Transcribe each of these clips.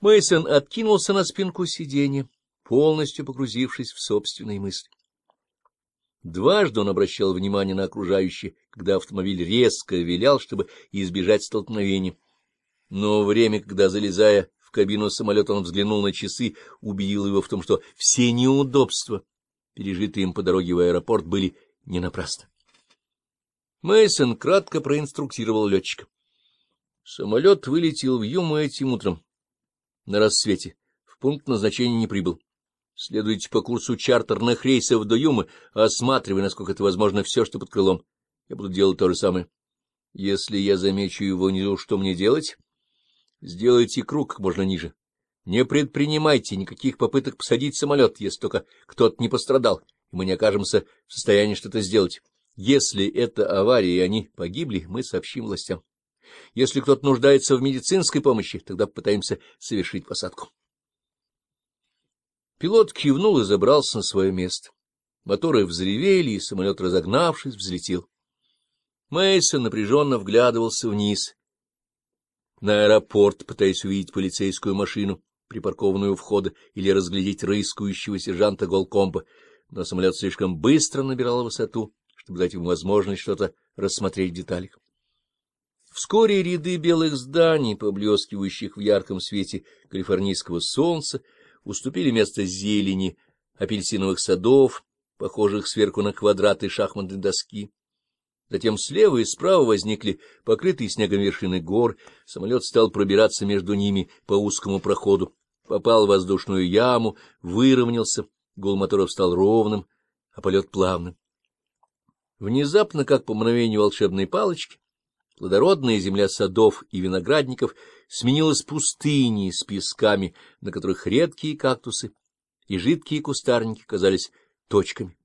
Мейсон откинулся на спинку сиденья, полностью погрузившись в собственные мысли. Дважды он обращал внимание на окружающие, когда автомобиль резко вилял, чтобы избежать столкновения. Но время, когда, залезая в кабину самолета, он взглянул на часы, убедил его в том, что все неудобства, пережитые им по дороге в аэропорт, были не напрасно. Мейсон кратко проинструктировал летчика. Самолет вылетел в Юму этим утром на рассвете. В пункт назначения не прибыл. Следуйте по курсу чартерных рейсов до Юмы, осматривая, насколько это возможно, все, что под крылом. Я буду делать то же самое. Если я замечу его внизу, что мне делать? Сделайте круг как можно ниже. Не предпринимайте никаких попыток посадить самолет, если только кто-то не пострадал, и мы не окажемся в состоянии что-то сделать. Если это авария и они погибли, мы сообщим властям. Если кто-то нуждается в медицинской помощи, тогда попытаемся совершить посадку. Пилот кивнул и забрался на свое место. Моторы взревели, и самолет, разогнавшись, взлетел. Мейсон напряженно вглядывался вниз. На аэропорт, пытаясь увидеть полицейскую машину, припаркованную у входа, или разглядеть рыскающего сержанта Голкомба, но самолет слишком быстро набирал высоту, чтобы дать ему возможность что-то рассмотреть в деталях. Вскоре ряды белых зданий, поблескивающих в ярком свете калифорнийского солнца, уступили место зелени, апельсиновых садов, похожих сверху на квадраты шахматной доски. Затем слева и справа возникли покрытые снегом вершины гор, самолет стал пробираться между ними по узкому проходу, попал в воздушную яму, выровнялся, гул моторов стал ровным, а полет плавным. Внезапно, как по мгновению волшебной палочки, Плодородная земля садов и виноградников сменилась пустыней с песками, на которых редкие кактусы и жидкие кустарники казались точками.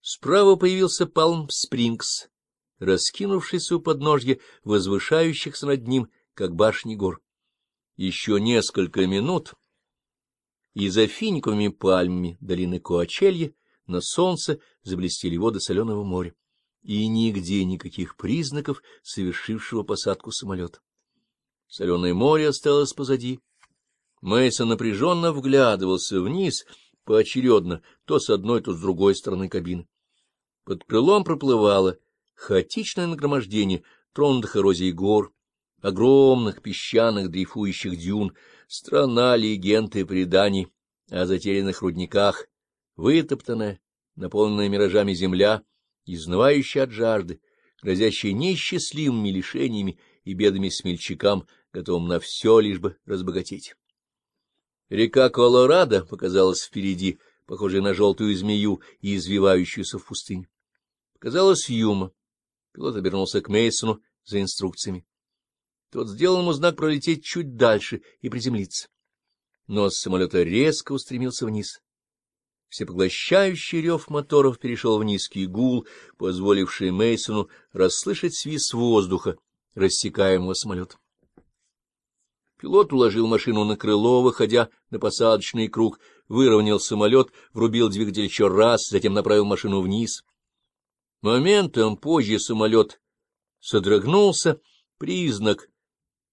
Справа появился Палм-Спрингс, раскинувшийся у подножья возвышающихся над ним, как башни гор. Еще несколько минут, и за финиковыми пальмами долины Коачелья на солнце заблестели воды соленого моря и нигде никаких признаков совершившего посадку самолета. Соленое море осталось позади. Мейсон напряженно вглядывался вниз поочередно, то с одной, то с другой стороны кабины. Под крылом проплывало хаотичное нагромождение тронутых эрозией гор, огромных песчаных дрейфующих дюн, страна легенд и преданий о затерянных рудниках, вытоптанная, наполненная миражами земля — изнывающий от жажды, грозящий несчастливыми лишениями и бедами смельчакам, готовым на все, лишь бы разбогатеть. Река Колорадо показалась впереди, похожей на желтую змею и извивающуюся в пустыне. Показалась Юма. Пилот обернулся к Мейсону за инструкциями. Тот сделал ему знак пролететь чуть дальше и приземлиться. Нос самолета резко устремился вниз. Всепоглощающий рев моторов перешел в низкий гул, позволивший Мейсону расслышать свист воздуха, рассекаемого самолет. Пилот уложил машину на крыло, выходя на посадочный круг, выровнял самолет, врубил двигатель еще раз, затем направил машину вниз. Моментом позже самолет содрогнулся, признак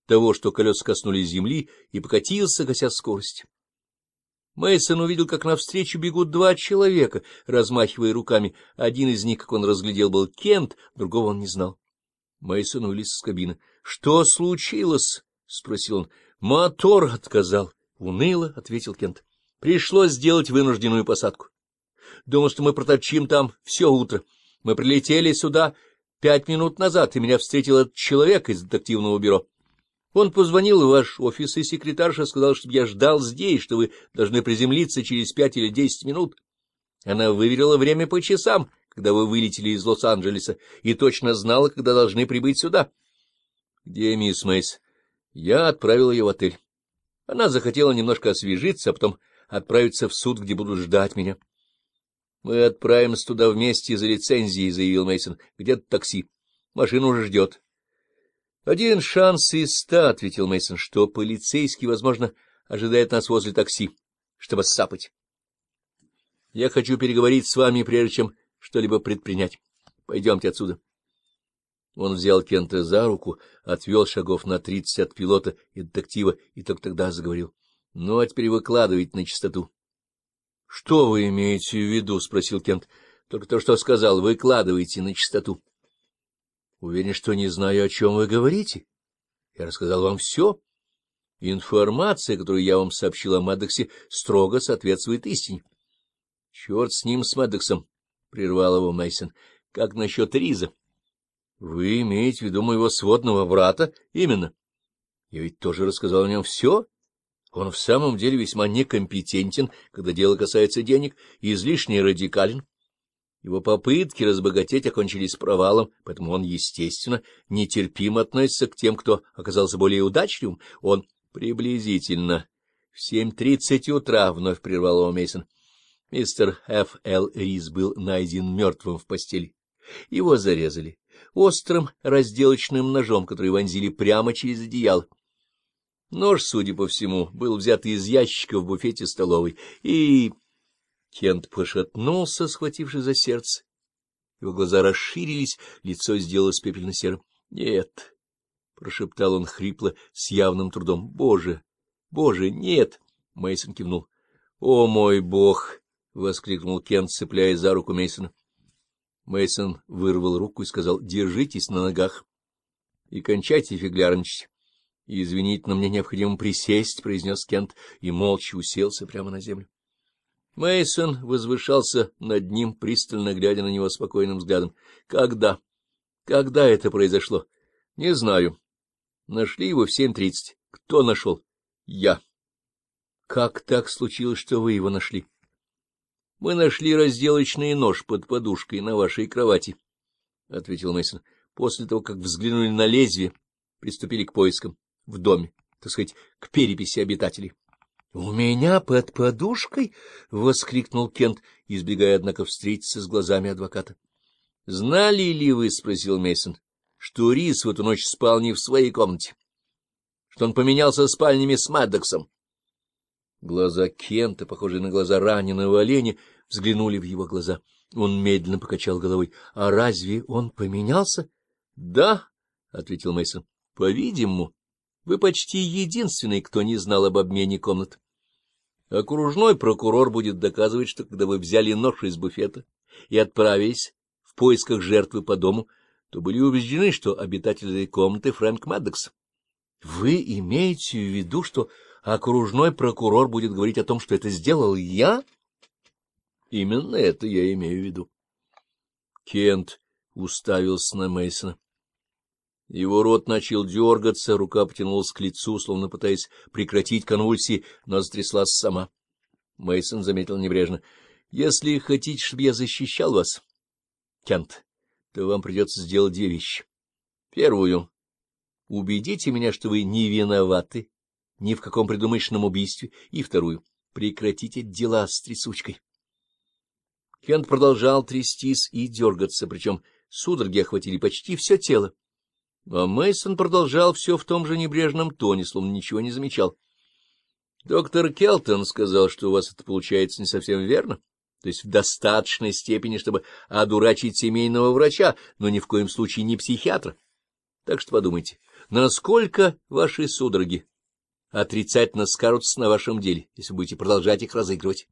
того, что колеса коснулись земли, и покатился, гася скорость. Мейсон увидел, как навстречу бегут два человека, размахивая руками. Один из них, как он разглядел, был Кент, другого он не знал. Мейсон вылез из кабины. — Что случилось? — спросил он. — Мотор отказал. — Уныло, — ответил Кент. — Пришлось сделать вынужденную посадку. Думал, что мы проточим там все утро. Мы прилетели сюда пять минут назад, и меня встретил этот человек из детективного бюро. Он позвонил в ваш офис, и секретарша сказала, чтобы я ждал здесь, что вы должны приземлиться через пять или десять минут. Она выверила время по часам, когда вы вылетели из Лос-Анджелеса, и точно знала, когда должны прибыть сюда. — Где мисс Мейс? Я отправил ее в отель. Она захотела немножко освежиться, а потом отправиться в суд, где будут ждать меня. — Мы отправимся туда вместе за лицензией, — заявил Мейсон. Где-то такси. Машина уже ждет. Один шанс из ста, — ответил Мейсон, что полицейский, возможно, ожидает нас возле такси, чтобы сапать. Я хочу переговорить с вами, прежде чем что-либо предпринять. Пойдемте отсюда. Он взял Кента за руку, отвел шагов на тридцать от пилота и детектива, и только тогда заговорил. — Ну, а теперь выкладывайте на чистоту. — Что вы имеете в виду? — спросил Кент. — Только то, что сказал, выкладывайте на чистоту. — Уверен, что не знаю, о чем вы говорите. Я рассказал вам все. Информация, которую я вам сообщил о Маддоксе, строго соответствует истине. — Черт с ним, с Маддоксом! — прервал его Мейсон. Как насчет Риза? — Вы имеете в виду моего сводного брата? — Именно. — Я ведь тоже рассказал о нем все. Он в самом деле весьма некомпетентен, когда дело касается денег, и излишне радикален. Его попытки разбогатеть окончились провалом, поэтому он, естественно, нетерпимо относится к тем, кто оказался более удачливым. Он приблизительно в семь тридцать утра вновь прервал его Мейсон. Мистер Ф. Л. Рис был найден мертвым в постели. Его зарезали острым разделочным ножом, который вонзили прямо через одеяло. Нож, судя по всему, был взят из ящика в буфете столовой и Кент пошатнулся, схватившись за сердце. Его глаза расширились, лицо сделалось пепельно-серым. — Нет, — прошептал он хрипло, с явным трудом. — Боже, боже, нет! — Мейсон кивнул. — О, мой бог! — воскликнул Кент, цепляясь за руку Мейсона. Мейсон вырвал руку и сказал, — Держитесь на ногах и кончайте фиглярничать. — Извините, но мне необходимо присесть, — произнес Кент и молча уселся прямо на землю. Мейсон возвышался над ним, пристально глядя на него спокойным взглядом. Когда? Когда это произошло? Не знаю. Нашли его в семь тридцать. Кто нашел? Я. Как так случилось, что вы его нашли? Мы нашли разделочный нож под подушкой на вашей кровати, ответил Мейсон. После того, как взглянули на лезвие, приступили к поискам в доме, так сказать, к переписи обитателей. — У меня под подушкой? — воскликнул Кент, избегая, однако, встретиться с глазами адвоката. — Знали ли вы, — спросил Мейсон, что Рис в эту ночь спал не в своей комнате, что он поменялся спальнями с Маддоксом? Глаза Кента, похожие на глаза раненого оленя, взглянули в его глаза. Он медленно покачал головой. — А разве он поменялся? — Да, — ответил Мейсон. По-видимому, вы почти единственный, кто не знал об обмене комнат. Окружной прокурор будет доказывать, что когда вы взяли нож из буфета и отправились в поисках жертвы по дому, то были убеждены, что обитатель этой комнаты Фрэнк Мэддокс. Вы имеете в виду, что окружной прокурор будет говорить о том, что это сделал я? Именно это я имею в виду. Кент уставился на Мейсона. Его рот начал дергаться, рука потянулась к лицу, словно пытаясь прекратить конвульсии, но затряслась сама. Мейсон заметил небрежно. — Если хотите, чтобы я защищал вас, Кент, то вам придется сделать две вещи. Первую. Убедите меня, что вы не виноваты ни в каком предумышленном убийстве. И вторую. Прекратите дела с трясучкой. Кент продолжал трястись и дергаться, причем судороги охватили почти все тело. А Мейсон продолжал все в том же небрежном тоне, словно ничего не замечал. — Доктор Келтон сказал, что у вас это получается не совсем верно, то есть в достаточной степени, чтобы одурачить семейного врача, но ни в коем случае не психиатра. Так что подумайте, насколько ваши судороги отрицательно скажутся на вашем деле, если будете продолжать их разыгрывать?